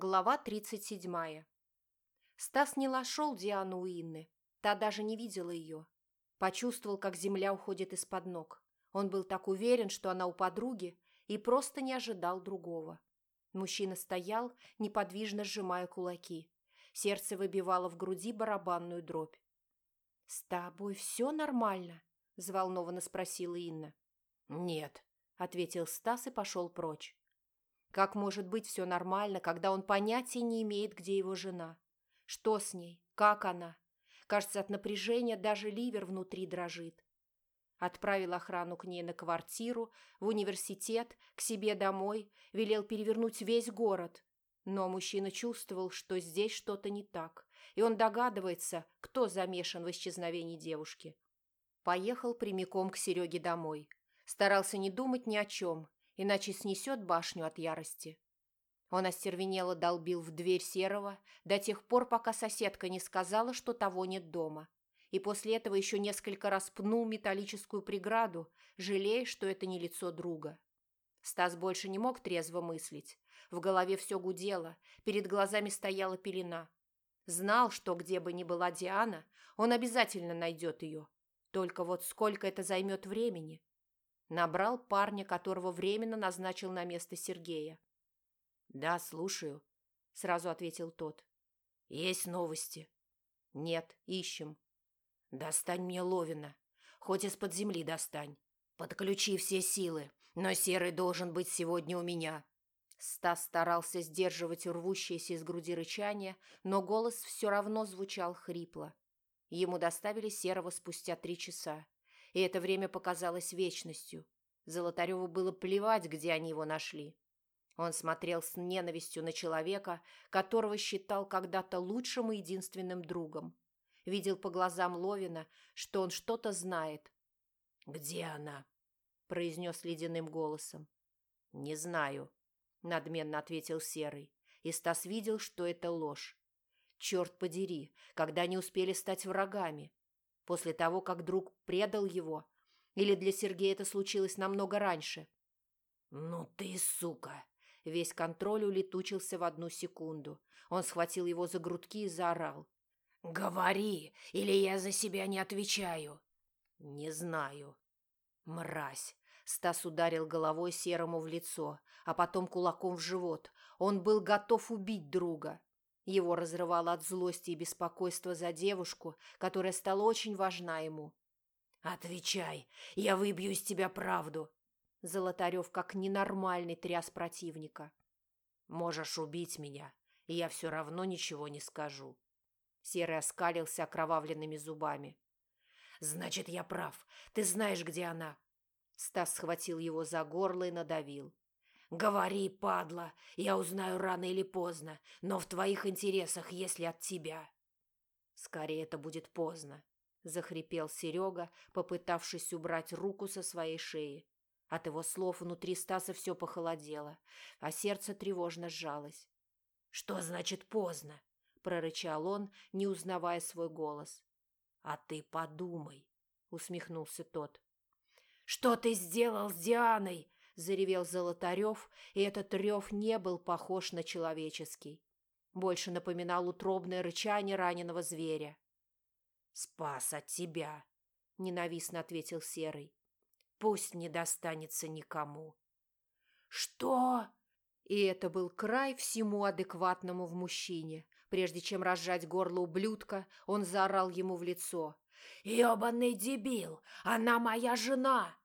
Глава 37. Стас не нашел Диану у Инны. Та даже не видела ее. Почувствовал, как земля уходит из-под ног. Он был так уверен, что она у подруги, и просто не ожидал другого. Мужчина стоял, неподвижно сжимая кулаки. Сердце выбивало в груди барабанную дробь. «С тобой все нормально?» – взволнованно спросила Инна. «Нет», – ответил Стас и пошел прочь. Как может быть все нормально, когда он понятия не имеет, где его жена? Что с ней? Как она? Кажется, от напряжения даже ливер внутри дрожит. Отправил охрану к ней на квартиру, в университет, к себе домой, велел перевернуть весь город. Но мужчина чувствовал, что здесь что-то не так, и он догадывается, кто замешан в исчезновении девушки. Поехал прямиком к Сереге домой. Старался не думать ни о чем, иначе снесет башню от ярости. Он остервенело долбил в дверь Серого до тех пор, пока соседка не сказала, что того нет дома. И после этого еще несколько раз пнул металлическую преграду, жалея, что это не лицо друга. Стас больше не мог трезво мыслить. В голове все гудело, перед глазами стояла пелена. Знал, что где бы ни была Диана, он обязательно найдет ее. Только вот сколько это займет времени – Набрал парня, которого временно назначил на место Сергея. «Да, слушаю», — сразу ответил тот. «Есть новости?» «Нет, ищем». «Достань мне Ловина. Хоть из-под земли достань. Подключи все силы, но Серый должен быть сегодня у меня». Стас старался сдерживать рвущееся из груди рычание, но голос все равно звучал хрипло. Ему доставили Серого спустя три часа и это время показалось вечностью. Золотареву было плевать, где они его нашли. Он смотрел с ненавистью на человека, которого считал когда-то лучшим и единственным другом. Видел по глазам Ловина, что он что-то знает. «Где она?» – произнес ледяным голосом. «Не знаю», – надменно ответил Серый. И Стас видел, что это ложь. Черт подери, когда они успели стать врагами после того, как друг предал его? Или для Сергея это случилось намного раньше? «Ну ты сука!» Весь контроль улетучился в одну секунду. Он схватил его за грудки и заорал. «Говори, или я за себя не отвечаю!» «Не знаю». «Мразь!» Стас ударил головой Серому в лицо, а потом кулаком в живот. Он был готов убить друга. Его разрывало от злости и беспокойства за девушку, которая стала очень важна ему. «Отвечай, я выбью из тебя правду!» Золотарев как ненормальный тряс противника. «Можешь убить меня, и я все равно ничего не скажу». Серый оскалился окровавленными зубами. «Значит, я прав. Ты знаешь, где она?» Стас схватил его за горло и надавил. «Говори, падла, я узнаю рано или поздно, но в твоих интересах, если от тебя». «Скорее это будет поздно», – захрипел Серега, попытавшись убрать руку со своей шеи. От его слов внутри Стаса все похолодело, а сердце тревожно сжалось. «Что значит поздно?» – прорычал он, не узнавая свой голос. «А ты подумай», – усмехнулся тот. «Что ты сделал с Дианой?» Заревел Золотарев, и этот рев не был похож на человеческий. Больше напоминал утробное рычание раненого зверя. «Спас от тебя», — ненавистно ответил Серый. «Пусть не достанется никому». «Что?» И это был край всему адекватному в мужчине. Прежде чем разжать горло ублюдка, он заорал ему в лицо. «Ебаный дебил! Она моя жена!»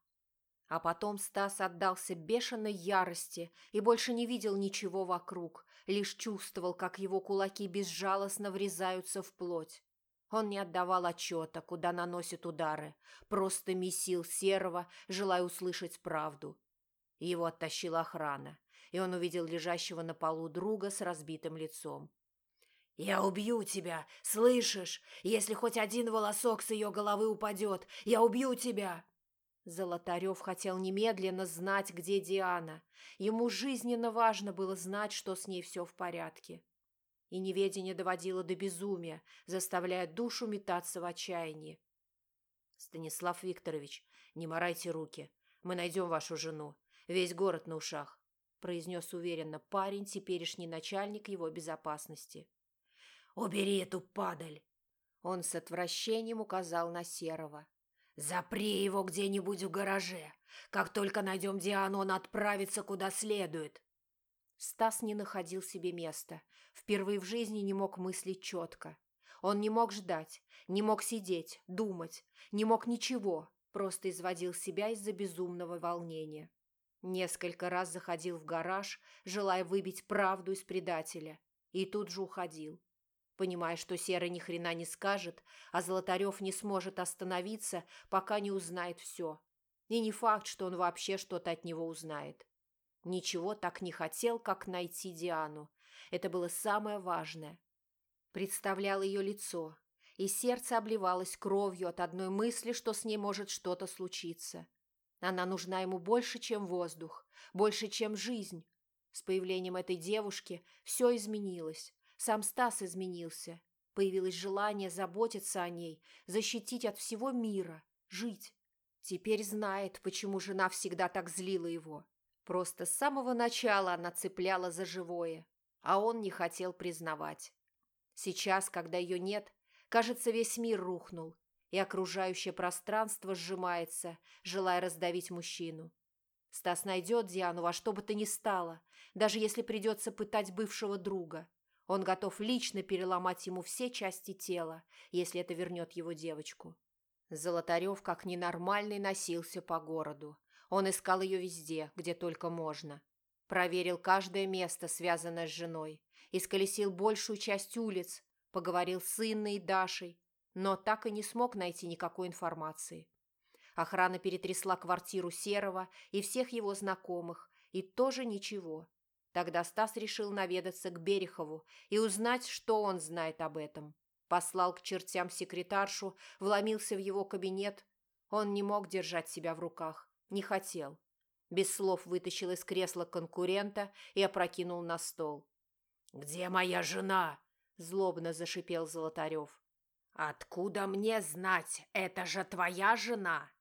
А потом Стас отдался бешеной ярости и больше не видел ничего вокруг, лишь чувствовал, как его кулаки безжалостно врезаются в плоть. Он не отдавал отчета, куда наносит удары, просто месил Серого, желая услышать правду. Его оттащила охрана, и он увидел лежащего на полу друга с разбитым лицом. «Я убью тебя, слышишь? Если хоть один волосок с ее головы упадет, я убью тебя!» Золотарев хотел немедленно знать, где Диана. Ему жизненно важно было знать, что с ней все в порядке. И неведение доводило до безумия, заставляя душу метаться в отчаянии. «Станислав Викторович, не морайте руки. Мы найдем вашу жену. Весь город на ушах. произнес уверенно парень, теперешний начальник его безопасности. «Убери эту падаль!» Он с отвращением указал на Серого. «Запри его где-нибудь в гараже. Как только найдем Диану, он отправится куда следует». Стас не находил себе места. Впервые в жизни не мог мыслить четко. Он не мог ждать, не мог сидеть, думать, не мог ничего, просто изводил себя из-за безумного волнения. Несколько раз заходил в гараж, желая выбить правду из предателя, и тут же уходил. Понимая, что Серый ни хрена не скажет, а Золотарев не сможет остановиться, пока не узнает все. И не факт, что он вообще что-то от него узнает. Ничего так не хотел, как найти Диану. Это было самое важное. Представлял ее лицо, и сердце обливалось кровью от одной мысли, что с ней может что-то случиться. Она нужна ему больше, чем воздух, больше, чем жизнь. С появлением этой девушки все изменилось. Сам Стас изменился. Появилось желание заботиться о ней, защитить от всего мира, жить. Теперь знает, почему жена всегда так злила его. Просто с самого начала она цепляла за живое, а он не хотел признавать. Сейчас, когда ее нет, кажется, весь мир рухнул, и окружающее пространство сжимается, желая раздавить мужчину. Стас найдет Диану во что бы то ни стало, даже если придется пытать бывшего друга. Он готов лично переломать ему все части тела, если это вернет его девочку. Золотарев как ненормальный носился по городу. Он искал ее везде, где только можно. Проверил каждое место, связанное с женой. Исколесил большую часть улиц, поговорил с Инной и Дашей, но так и не смог найти никакой информации. Охрана перетрясла квартиру Серого и всех его знакомых, и тоже ничего. Тогда Стас решил наведаться к Берехову и узнать, что он знает об этом. Послал к чертям секретаршу, вломился в его кабинет. Он не мог держать себя в руках, не хотел. Без слов вытащил из кресла конкурента и опрокинул на стол. «Где моя жена?» – злобно зашипел Золотарев. «Откуда мне знать? Это же твоя жена!»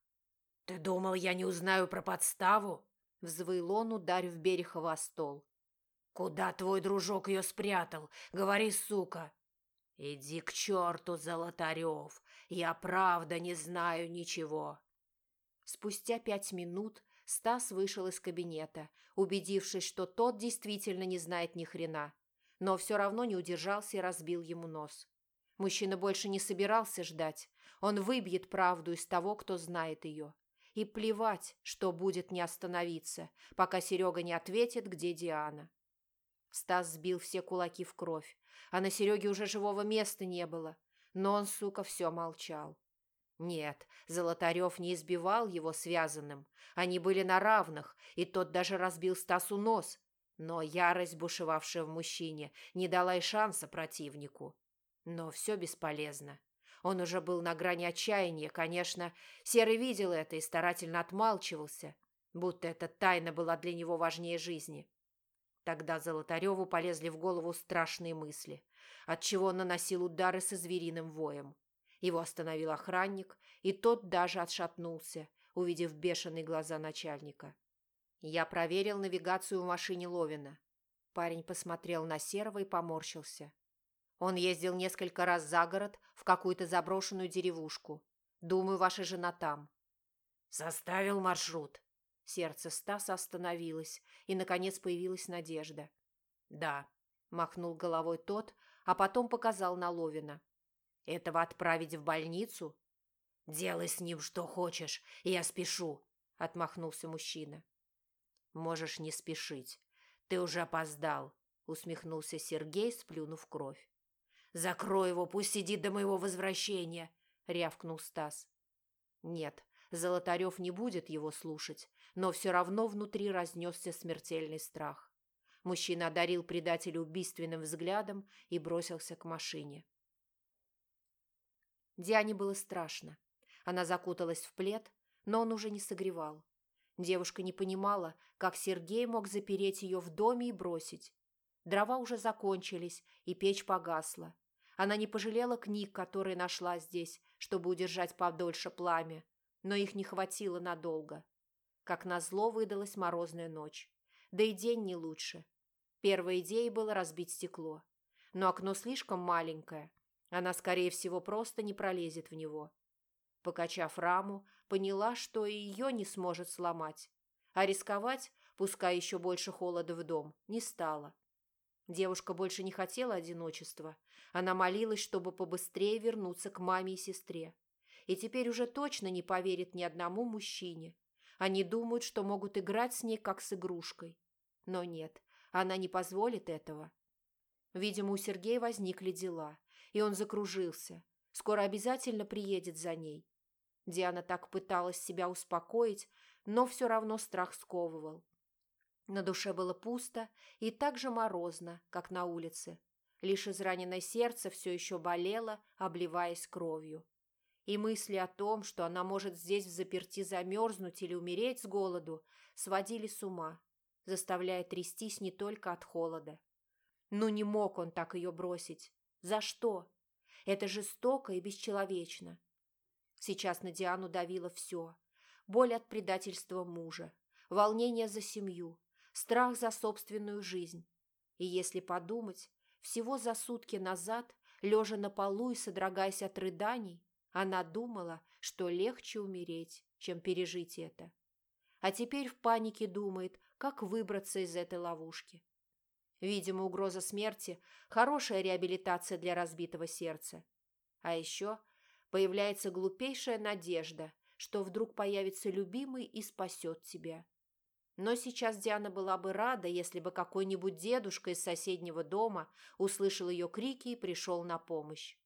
«Ты думал, я не узнаю про подставу?» – взвыл он, ударив Берехова о стол. «Куда твой дружок ее спрятал? Говори, сука!» «Иди к черту, Золотарев! Я правда не знаю ничего!» Спустя пять минут Стас вышел из кабинета, убедившись, что тот действительно не знает ни хрена, но все равно не удержался и разбил ему нос. Мужчина больше не собирался ждать. Он выбьет правду из того, кто знает ее. И плевать, что будет не остановиться, пока Серега не ответит, где Диана. Стас сбил все кулаки в кровь, а на Сереге уже живого места не было. Но он, сука, все молчал. Нет, Золотарев не избивал его связанным. Они были на равных, и тот даже разбил Стасу нос. Но ярость, бушевавшая в мужчине, не дала и шанса противнику. Но все бесполезно. Он уже был на грани отчаяния, конечно. Серый видел это и старательно отмалчивался, будто эта тайна была для него важнее жизни. Тогда Золотареву полезли в голову страшные мысли, отчего он наносил удары со звериным воем. Его остановил охранник, и тот даже отшатнулся, увидев бешеные глаза начальника. Я проверил навигацию в машине Ловина. Парень посмотрел на Серого и поморщился. Он ездил несколько раз за город в какую-то заброшенную деревушку. Думаю, ваша жена там. Составил маршрут. Сердце Стаса остановилось, и, наконец, появилась надежда. Да, махнул головой тот, а потом показал на Ловина. Этого отправить в больницу? Делай с ним что хочешь, я спешу, отмахнулся мужчина. Можешь не спешить. Ты уже опоздал, усмехнулся Сергей, сплюнув кровь. «Закрой его, пусть сидит до моего возвращения», — рявкнул Стас. Нет, Золотарев не будет его слушать, но все равно внутри разнесся смертельный страх. Мужчина одарил предателя убийственным взглядом и бросился к машине. Диане было страшно. Она закуталась в плед, но он уже не согревал. Девушка не понимала, как Сергей мог запереть ее в доме и бросить. Дрова уже закончились, и печь погасла. Она не пожалела книг, которые нашла здесь, чтобы удержать подольше пламя, но их не хватило надолго. Как назло выдалась морозная ночь. Да и день не лучше. Первой идеей было разбить стекло. Но окно слишком маленькое. Она, скорее всего, просто не пролезет в него. Покачав раму, поняла, что и ее не сможет сломать. А рисковать, пускай еще больше холода в дом, не стала. Девушка больше не хотела одиночества. Она молилась, чтобы побыстрее вернуться к маме и сестре. И теперь уже точно не поверит ни одному мужчине. Они думают, что могут играть с ней, как с игрушкой. Но нет, она не позволит этого. Видимо, у Сергея возникли дела, и он закружился. Скоро обязательно приедет за ней. Диана так пыталась себя успокоить, но все равно страх сковывал. На душе было пусто и так же морозно, как на улице. Лишь израненное сердце все еще болело, обливаясь кровью. И мысли о том, что она может здесь в заперти замерзнуть или умереть с голоду, сводили с ума, заставляя трястись не только от холода. Ну не мог он так ее бросить. За что? Это жестоко и бесчеловечно. Сейчас на Диану давило все. Боль от предательства мужа, волнение за семью, страх за собственную жизнь. И если подумать, всего за сутки назад, лежа на полу и содрогаясь от рыданий, она думала, что легче умереть, чем пережить это. А теперь в панике думает, как выбраться из этой ловушки. Видимо, угроза смерти – хорошая реабилитация для разбитого сердца. А еще появляется глупейшая надежда, что вдруг появится любимый и спасет тебя. Но сейчас Диана была бы рада, если бы какой-нибудь дедушка из соседнего дома услышал ее крики и пришел на помощь.